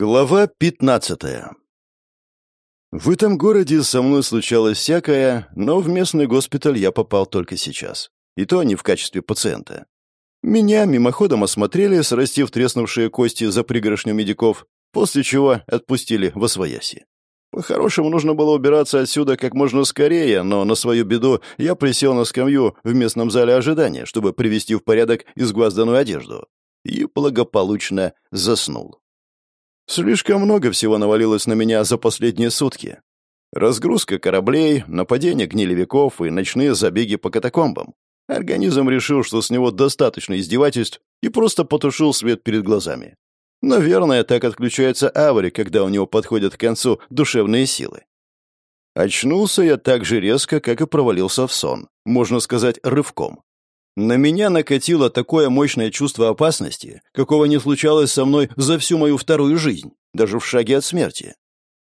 Глава 15 В этом городе со мной случалось всякое, но в местный госпиталь я попал только сейчас. И то не в качестве пациента. Меня мимоходом осмотрели, срастив треснувшие кости за пригоршню медиков, после чего отпустили в освояси. По-хорошему, нужно было убираться отсюда как можно скорее, но на свою беду я присел на скамью в местном зале ожидания, чтобы привести в порядок изгвазданную одежду. И благополучно заснул. Слишком много всего навалилось на меня за последние сутки. Разгрузка кораблей, нападение гнилевиков и ночные забеги по катакомбам. Организм решил, что с него достаточно издевательств и просто потушил свет перед глазами. Наверное, так отключается Авари, когда у него подходят к концу душевные силы. Очнулся я так же резко, как и провалился в сон, можно сказать, рывком. На меня накатило такое мощное чувство опасности, какого не случалось со мной за всю мою вторую жизнь, даже в шаге от смерти.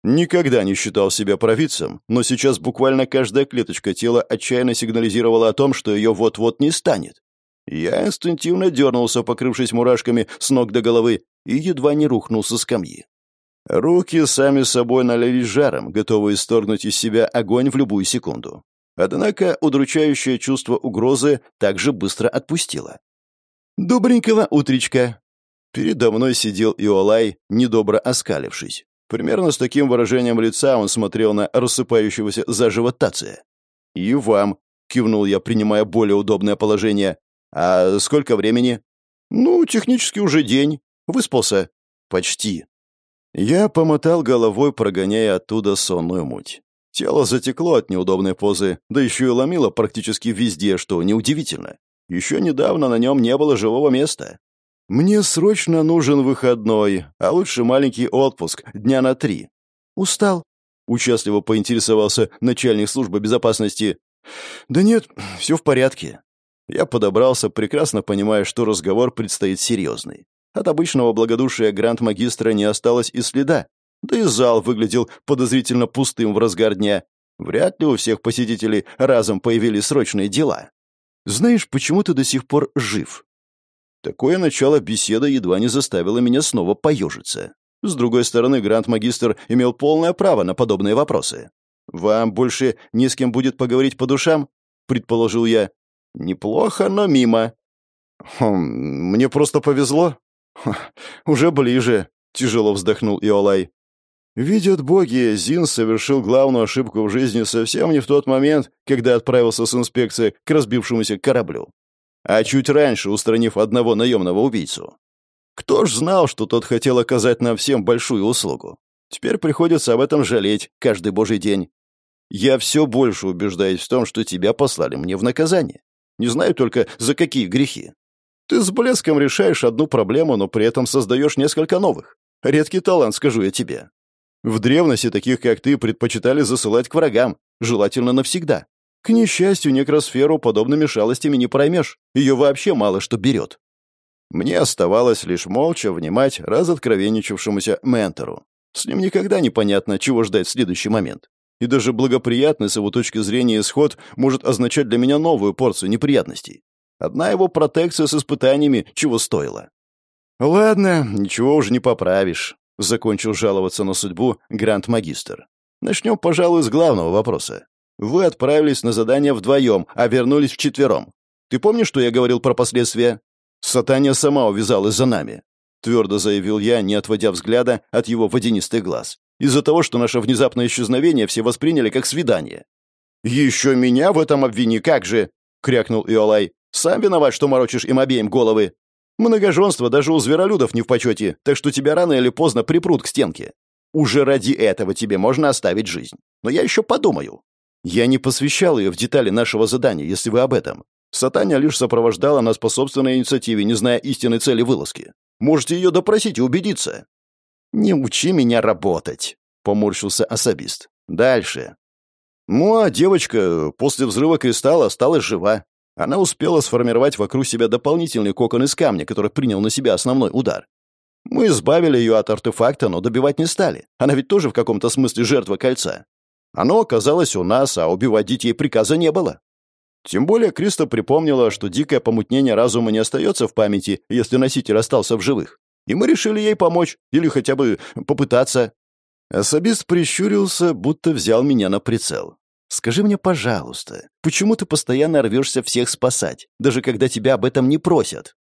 Никогда не считал себя провидцем, но сейчас буквально каждая клеточка тела отчаянно сигнализировала о том, что ее вот-вот не станет. Я инстинктивно дернулся, покрывшись мурашками с ног до головы, и едва не рухнул со скамьи. Руки сами собой налились жаром, готовые исторгнуть из себя огонь в любую секунду. Однако удручающее чувство угрозы также быстро отпустило. «Добренького утречка!» Передо мной сидел Иолай, недобро оскалившись. Примерно с таким выражением лица он смотрел на рассыпающегося заживо Тация. «И вам», — кивнул я, принимая более удобное положение. «А сколько времени?» «Ну, технически уже день. Выспался?» «Почти». Я помотал головой, прогоняя оттуда сонную муть. Тело затекло от неудобной позы, да еще и ломило практически везде, что неудивительно. Еще недавно на нем не было живого места. Мне срочно нужен выходной, а лучше маленький отпуск, дня на три. Устал? Участливо поинтересовался начальник службы безопасности. Да нет, все в порядке. Я подобрался, прекрасно понимая, что разговор предстоит серьезный. От обычного благодушия гранд-магистра не осталось и следа, да и зал выглядел подозрительно пустым в разгар дня. Вряд ли у всех посетителей разом появились срочные дела. Знаешь, почему ты до сих пор жив? Такое начало беседы едва не заставило меня снова поежиться. С другой стороны, гранд-магистр имел полное право на подобные вопросы. «Вам больше не с кем будет поговорить по душам?» — предположил я. «Неплохо, но мимо». «Хм, мне просто повезло». «Уже ближе», — тяжело вздохнул Иолай. Видят боги, Зин совершил главную ошибку в жизни совсем не в тот момент, когда отправился с инспекцией к разбившемуся кораблю, а чуть раньше, устранив одного наемного убийцу. Кто ж знал, что тот хотел оказать нам всем большую услугу? Теперь приходится об этом жалеть каждый божий день. Я все больше убеждаюсь в том, что тебя послали мне в наказание. Не знаю только, за какие грехи. Ты с блеском решаешь одну проблему, но при этом создаешь несколько новых. Редкий талант, скажу я тебе. В древности таких, как ты, предпочитали засылать к врагам, желательно навсегда. К несчастью, некросферу подобными шалостями не проймешь. Ее вообще мало что берет. Мне оставалось лишь молча внимать разоткровенничавшемуся ментору. С ним никогда не понятно, чего ждать в следующий момент. И даже благоприятный с его точки зрения исход может означать для меня новую порцию неприятностей. Одна его протекция с испытаниями чего стоила. Ладно, ничего уже не поправишь. Закончил жаловаться на судьбу гранд-магистр. Начнем, пожалуй, с главного вопроса. Вы отправились на задание вдвоем, а вернулись вчетвером. Ты помнишь, что я говорил про последствия? Сатания сама увязалась за нами. Твердо заявил я, не отводя взгляда от его водянистых глаз. Из-за того, что наше внезапное исчезновение все восприняли как свидание. «Еще меня в этом обвини, как же!» — крякнул Иолай. «Сам виноват, что морочишь им обеим головы. Многоженство даже у зверолюдов не в почете, так что тебя рано или поздно припрут к стенке. Уже ради этого тебе можно оставить жизнь. Но я еще подумаю. Я не посвящал ее в детали нашего задания, если вы об этом. Сатаня лишь сопровождала нас по собственной инициативе, не зная истинной цели вылазки. Можете ее допросить и убедиться. «Не учи меня работать», — поморщился особист. «Дальше». Ну, а девочка после взрыва кристалла осталась жива. Она успела сформировать вокруг себя дополнительный кокон из камня, который принял на себя основной удар. Мы избавили ее от артефакта, но добивать не стали. Она ведь тоже в каком-то смысле жертва кольца. Оно оказалось у нас, а убивать детей приказа не было. Тем более Криста припомнила, что дикое помутнение разума не остается в памяти, если носитель остался в живых. и мы решили ей помочь, или хотя бы попытаться». Особист прищурился, будто взял меня на прицел. «Скажи мне, пожалуйста, почему ты постоянно рвешься всех спасать, даже когда тебя об этом не просят?»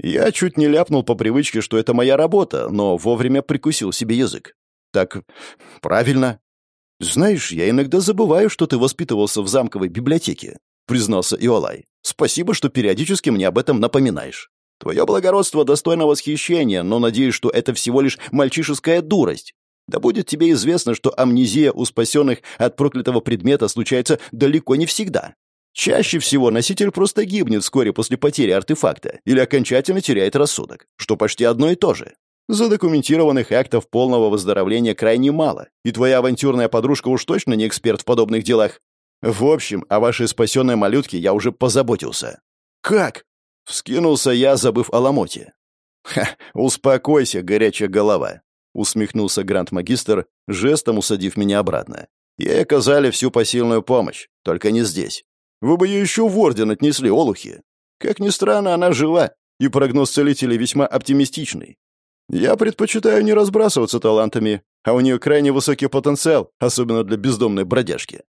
Я чуть не ляпнул по привычке, что это моя работа, но вовремя прикусил себе язык. «Так правильно». «Знаешь, я иногда забываю, что ты воспитывался в замковой библиотеке», — признался Иолай. «Спасибо, что периодически мне об этом напоминаешь. Твое благородство достойно восхищения, но надеюсь, что это всего лишь мальчишеская дурость. Да будет тебе известно, что амнезия у спасенных от проклятого предмета случается далеко не всегда. Чаще всего носитель просто гибнет вскоре после потери артефакта или окончательно теряет рассудок, что почти одно и то же. Задокументированных актов полного выздоровления крайне мало, и твоя авантюрная подружка уж точно не эксперт в подобных делах. В общем, о вашей спасенной малютке я уже позаботился. «Как?» — вскинулся я, забыв о ломоте. «Ха, успокойся, горячая голова усмехнулся гранд-магистр, жестом усадив меня обратно. Ей оказали всю посильную помощь, только не здесь. Вы бы ее еще в орден отнесли, олухи. Как ни странно, она жива, и прогноз целителей весьма оптимистичный. Я предпочитаю не разбрасываться талантами, а у нее крайне высокий потенциал, особенно для бездомной бродяжки.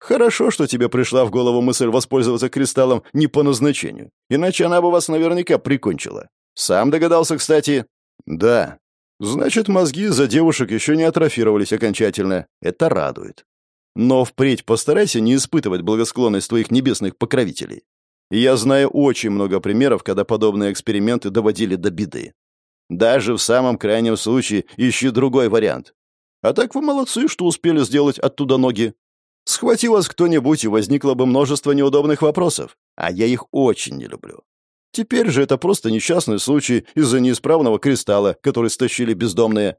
Хорошо, что тебе пришла в голову мысль воспользоваться кристаллом не по назначению, иначе она бы вас наверняка прикончила. Сам догадался, кстати? Да, Значит, мозги за девушек еще не атрофировались окончательно. Это радует. Но впредь постарайся не испытывать благосклонность твоих небесных покровителей. Я знаю очень много примеров, когда подобные эксперименты доводили до беды. Даже в самом крайнем случае ищи другой вариант. А так вы молодцы, что успели сделать оттуда ноги. Схвати вас кто-нибудь, и возникло бы множество неудобных вопросов. А я их очень не люблю. Теперь же это просто несчастный случай из-за неисправного кристалла, который стащили бездомные.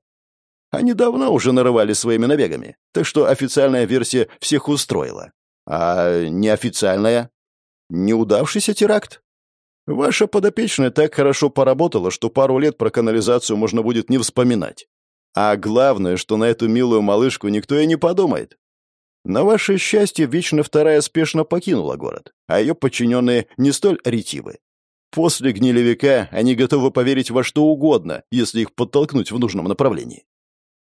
Они давно уже нарывали своими набегами, так что официальная версия всех устроила. А неофициальная? Неудавшийся теракт? Ваша подопечная так хорошо поработала, что пару лет про канализацию можно будет не вспоминать. А главное, что на эту милую малышку никто и не подумает. На ваше счастье, Вечно Вторая спешно покинула город, а ее подчиненные не столь ретивы. После гнилевика они готовы поверить во что угодно, если их подтолкнуть в нужном направлении.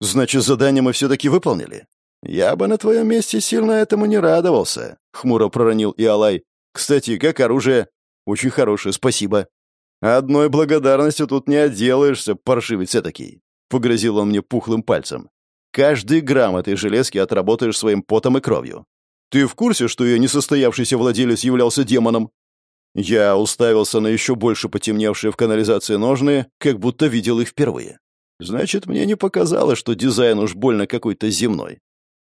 Значит, задание мы все-таки выполнили? Я бы на твоем месте сильно этому не радовался, хмуро проронил Иолай. Кстати, как оружие? Очень хорошее, спасибо. Одной благодарностью тут не отделаешься, паршивец этакий. Погрозил он мне пухлым пальцем. Каждый грамм этой железки отработаешь своим потом и кровью. Ты в курсе, что ее несостоявшийся владелец являлся демоном? Я уставился на еще больше потемневшие в канализации ножны, как будто видел их впервые. Значит, мне не показалось, что дизайн уж больно какой-то земной.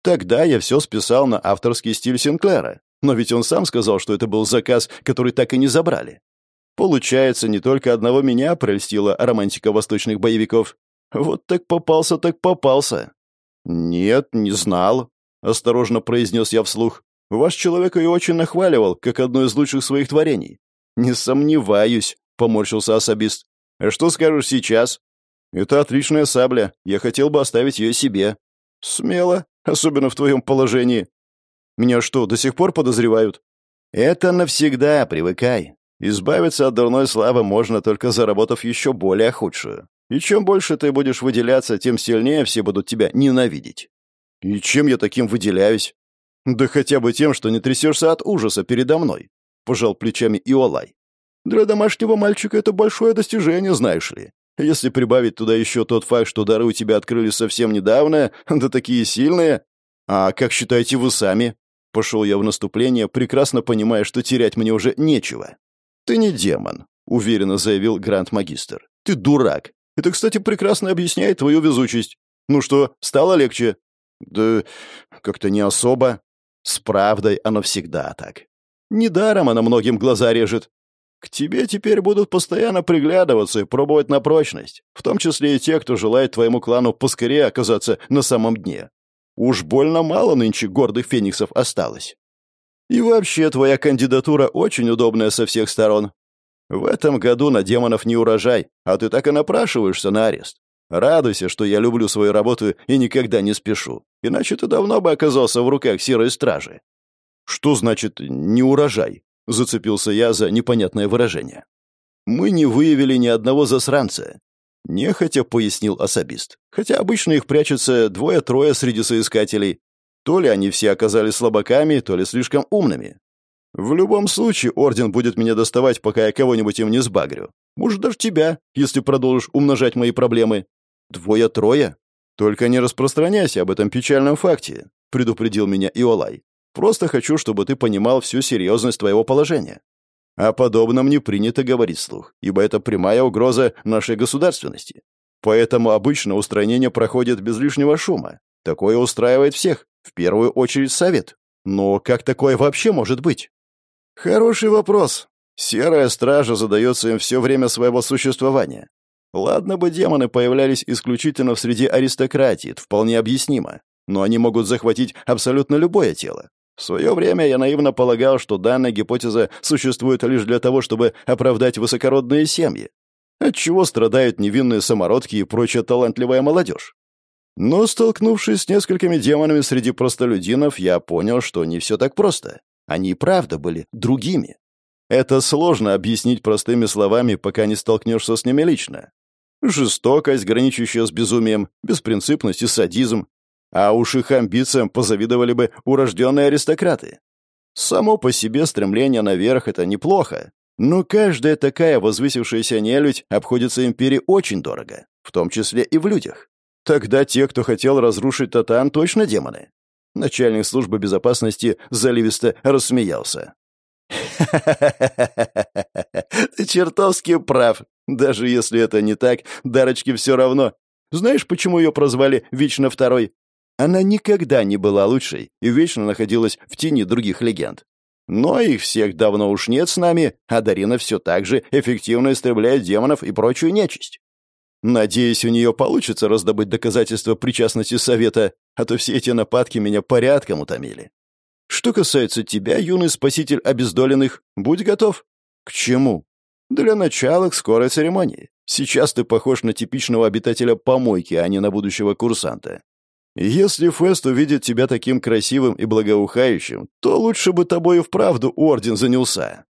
Тогда я все списал на авторский стиль Синклера, но ведь он сам сказал, что это был заказ, который так и не забрали. Получается, не только одного меня прельстила романтика восточных боевиков. Вот так попался, так попался. «Нет, не знал», — осторожно произнес я вслух. Ваш человек ее очень нахваливал, как одно из лучших своих творений». «Не сомневаюсь», — поморщился особист. «А что скажешь сейчас?» «Это отличная сабля. Я хотел бы оставить ее себе». «Смело, особенно в твоем положении». «Меня что, до сих пор подозревают?» «Это навсегда, привыкай. Избавиться от дурной славы можно, только заработав еще более худшую. И чем больше ты будешь выделяться, тем сильнее все будут тебя ненавидеть». «И чем я таким выделяюсь?» «Да хотя бы тем, что не трясешься от ужаса передо мной», — пожал плечами Иолай. «Для домашнего мальчика это большое достижение, знаешь ли. Если прибавить туда еще тот факт, что дары у тебя открылись совсем недавно, да такие сильные. А как считаете вы сами?» Пошел я в наступление, прекрасно понимая, что терять мне уже нечего. «Ты не демон», — уверенно заявил Гранд-магистр. «Ты дурак. Это, кстати, прекрасно объясняет твою везучесть. Ну что, стало легче?» «Да как-то не особо», с правдой оно всегда так. Недаром она многим глаза режет. К тебе теперь будут постоянно приглядываться и пробовать на прочность, в том числе и те, кто желает твоему клану поскорее оказаться на самом дне. Уж больно мало нынче гордых фениксов осталось. И вообще, твоя кандидатура очень удобная со всех сторон. В этом году на демонов не урожай, а ты так и напрашиваешься на арест. Радуйся, что я люблю свою работу и никогда не спешу. Иначе ты давно бы оказался в руках серой стражи. Что значит «не урожай»? Зацепился я за непонятное выражение. Мы не выявили ни одного засранца. Нехотя пояснил особист. Хотя обычно их прячется двое-трое среди соискателей. То ли они все оказались слабаками, то ли слишком умными. В любом случае, Орден будет меня доставать, пока я кого-нибудь им не сбагрю. Может, даже тебя, если продолжишь умножать мои проблемы. Двое-трое? Только не распространяйся об этом печальном факте, предупредил меня Иолай. Просто хочу, чтобы ты понимал всю серьезность твоего положения. О подобном не принято говорить вслух, ибо это прямая угроза нашей государственности. Поэтому обычно устранение проходит без лишнего шума. Такое устраивает всех, в первую очередь совет. Но как такое вообще может быть? Хороший вопрос. Серая стража задается им все время своего существования. Ладно бы демоны появлялись исключительно в среде аристократии, это вполне объяснимо. Но они могут захватить абсолютно любое тело. В свое время я наивно полагал, что данная гипотеза существует лишь для того, чтобы оправдать высокородные семьи. Отчего страдают невинные самородки и прочая талантливая молодежь. Но, столкнувшись с несколькими демонами среди простолюдинов, я понял, что не все так просто. Они и правда были другими. Это сложно объяснить простыми словами, пока не столкнешься с ними лично. Жестокость, граничащая с безумием, беспринципность и садизм, а уж их амбициям позавидовали бы урожденные аристократы. Само по себе стремление наверх — это неплохо, но каждая такая возвысившаяся нелюдь обходится империи очень дорого, в том числе и в людях. Тогда те, кто хотел разрушить Татан, точно демоны. Начальник службы безопасности заливисто рассмеялся. «Ты чертовски прав. Даже если это не так, Дарочке все равно. Знаешь, почему ее прозвали «Вечно второй»? Она никогда не была лучшей и вечно находилась в тени других легенд. Но их всех давно уж нет с нами, а Дарина все так же эффективно истребляет демонов и прочую нечисть. Надеюсь, у нее получится раздобыть доказательства причастности совета, а то все эти нападки меня порядком утомили. Что касается тебя, юный спаситель обездоленных, будь готов. К чему? Для начала к скорой церемонии. Сейчас ты похож на типичного обитателя помойки, а не на будущего курсанта. Если Фест увидит тебя таким красивым и благоухающим, то лучше бы тобой и вправду орден занялся.